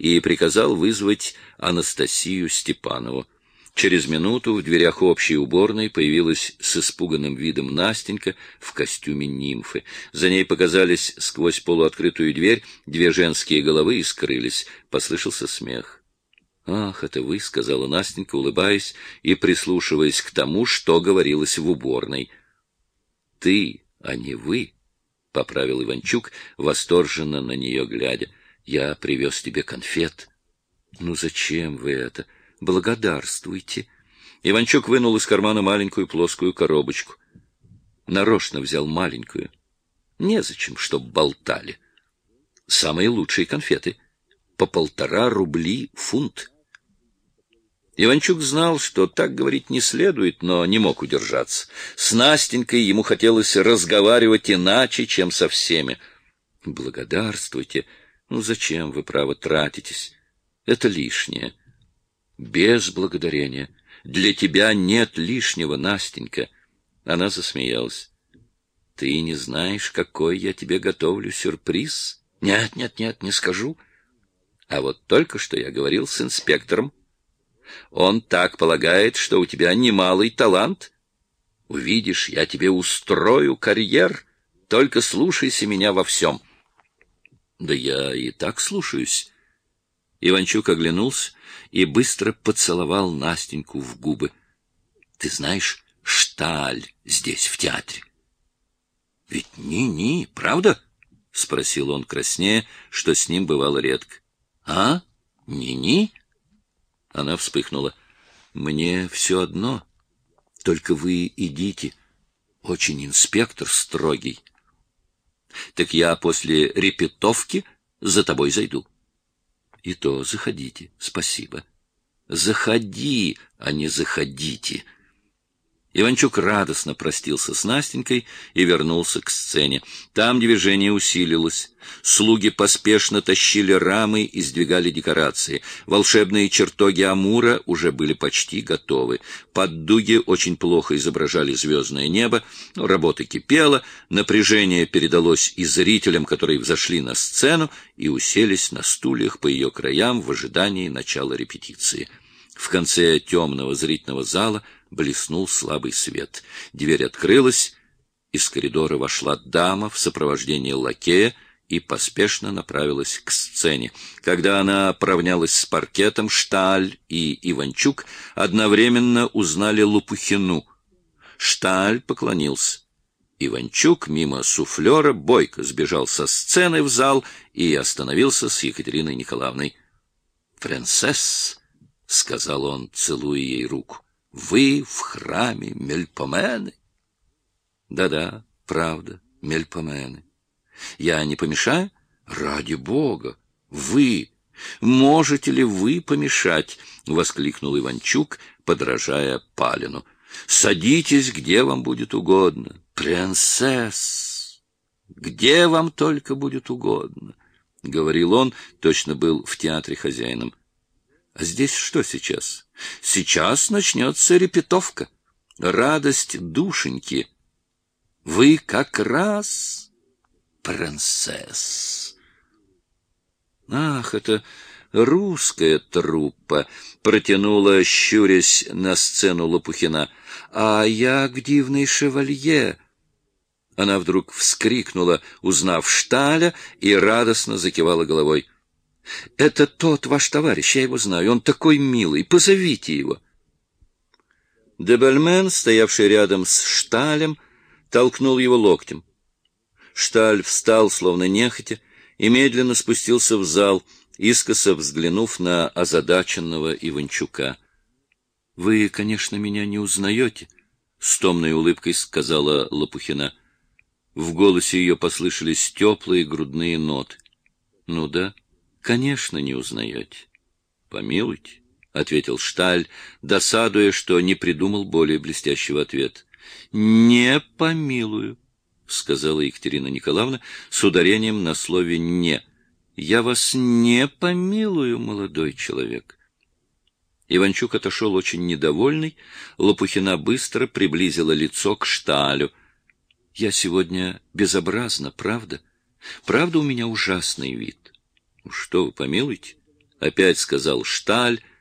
и приказал вызвать Анастасию Степанову. Через минуту в дверях общей уборной появилась с испуганным видом Настенька в костюме нимфы. За ней показались сквозь полуоткрытую дверь две женские головы и скрылись. Послышался смех. «Ах, это вы», — сказала Настенька, улыбаясь и прислушиваясь к тому, что говорилось в уборной. «Ты, а не вы», — поправил Иванчук, восторженно на нее глядя. «Я привез тебе конфет». «Ну зачем вы это?» Благодарствуйте. Иванчук вынул из кармана маленькую плоскую коробочку. Нарочно взял маленькую. Незачем, чтоб болтали. Самые лучшие конфеты. По полтора рубли фунт. Иванчук знал, что так говорить не следует, но не мог удержаться. С Настенькой ему хотелось разговаривать иначе, чем со всеми. Благодарствуйте. Ну зачем вы, право, тратитесь? Это лишнее без благодарения. Для тебя нет лишнего, Настенька. Она засмеялась. Ты не знаешь, какой я тебе готовлю сюрприз? Нет, нет, нет, не скажу. А вот только что я говорил с инспектором. Он так полагает, что у тебя немалый талант. Увидишь, я тебе устрою карьер. Только слушайся меня во всем. Да я и так слушаюсь. Иванчук оглянулся и быстро поцеловал Настеньку в губы. — Ты знаешь, Шталь здесь, в театре. — Ведь ни-ни, правда? — спросил он краснее, что с ним бывало редко. — А? Ни-ни? Она вспыхнула. — Мне все одно. Только вы идите. Очень инспектор строгий. — Так я после репетовки за тобой зайду. И то заходите. Спасибо. Заходи, а не заходите. Иванчук радостно простился с Настенькой и вернулся к сцене. Там движение усилилось. Слуги поспешно тащили рамы и сдвигали декорации. Волшебные чертоги Амура уже были почти готовы. Под дуги очень плохо изображали звездное небо, работа кипела, напряжение передалось и зрителям, которые взошли на сцену и уселись на стульях по ее краям в ожидании начала репетиции. В конце темного зрительного зала — блеснул слабый свет. Дверь открылась, из коридора вошла дама в сопровождении лакея и поспешно направилась к сцене. Когда она поравнялась с паркетом, Шталь и Иванчук одновременно узнали Лопухину. Шталь поклонился. Иванчук мимо суфлера бойко сбежал со сцены в зал и остановился с Екатериной Николаевной. «Принцесс», — сказал он, целуя ей руку. Вы в храме Мельпомены? Да-да, правда, Мельпомены. Я не помешаю? Ради бога! Вы! Можете ли вы помешать? — воскликнул Иванчук, подражая Палину. Садитесь, где вам будет угодно. Принцесс! Где вам только будет угодно, — говорил он, точно был в театре хозяином. Здесь что сейчас? Сейчас начнется репетовка. Радость душеньки. Вы как раз принцесс. Ах, это русская труппа, протянула, щурясь на сцену Лопухина. А я к дивной шевалье. Она вдруг вскрикнула, узнав Шталя, и радостно закивала головой. Это тот ваш товарищ, я его знаю. Он такой милый. Позовите его. Дебельмен, стоявший рядом с Шталем, толкнул его локтем. Шталь встал, словно нехотя, и медленно спустился в зал, искоса взглянув на озадаченного Иванчука. — Вы, конечно, меня не узнаете, — с томной улыбкой сказала Лопухина. В голосе ее послышались теплые грудные ноты. — Ну да, Конечно, не узнаете. Помилуйте, — ответил Шталь, досадуя, что не придумал более блестящего ответа. Не помилую, — сказала Екатерина Николаевна с ударением на слове «не». Я вас не помилую, молодой человек. Иванчук отошел очень недовольный. Лопухина быстро приблизила лицо к Шталю. — Я сегодня безобразна, правда? Правда, у меня ужасный вид. — Что вы, помилуйте? Опять сказал Шталь,